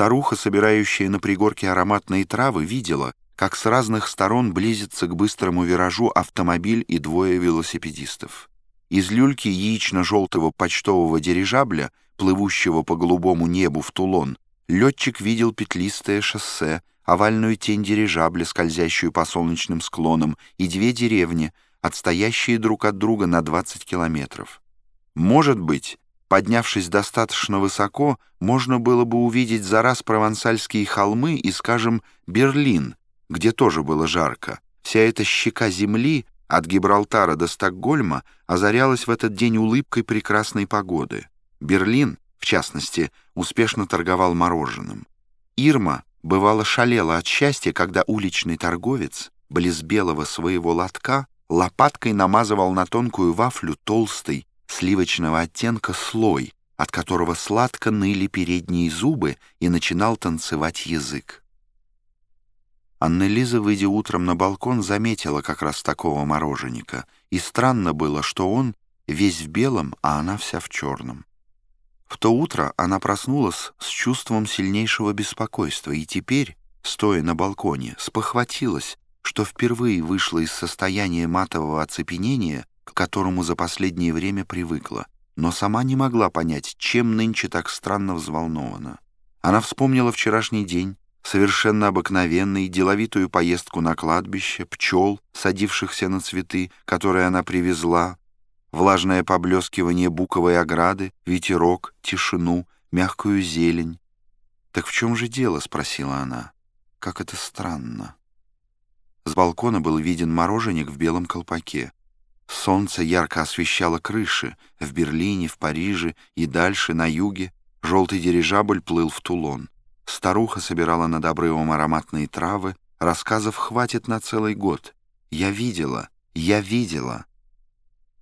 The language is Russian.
Старуха, собирающая на пригорке ароматные травы, видела, как с разных сторон близится к быстрому виражу автомобиль и двое велосипедистов. Из люльки яично-желтого почтового дирижабля, плывущего по голубому небу в Тулон, летчик видел петлистое шоссе, овальную тень дирижабля, скользящую по солнечным склонам, и две деревни, отстоящие друг от друга на 20 километров. Может быть, поднявшись достаточно высоко, можно было бы увидеть за раз провансальские холмы и, скажем, Берлин, где тоже было жарко. Вся эта щека земли от Гибралтара до Стокгольма озарялась в этот день улыбкой прекрасной погоды. Берлин, в частности, успешно торговал мороженым. Ирма, бывало, шалела от счастья, когда уличный торговец, близ белого своего лотка, лопаткой намазывал на тонкую вафлю толстый, сливочного оттенка слой, от которого сладко ныли передние зубы и начинал танцевать язык. Анна-Лиза, выйдя утром на балкон, заметила как раз такого мороженика, и странно было, что он весь в белом, а она вся в черном. В то утро она проснулась с чувством сильнейшего беспокойства и теперь, стоя на балконе, спохватилась, что впервые вышла из состояния матового оцепенения к которому за последнее время привыкла, но сама не могла понять, чем нынче так странно взволнована. Она вспомнила вчерашний день, совершенно обыкновенный, деловитую поездку на кладбище, пчел, садившихся на цветы, которые она привезла, влажное поблескивание буковой ограды, ветерок, тишину, мягкую зелень. «Так в чем же дело?» — спросила она. «Как это странно». С балкона был виден мороженик в белом колпаке. Солнце ярко освещало крыши. В Берлине, в Париже и дальше, на юге, желтый дирижабль плыл в Тулон. Старуха собирала над обрывом ароматные травы. Рассказов хватит на целый год. Я видела, я видела.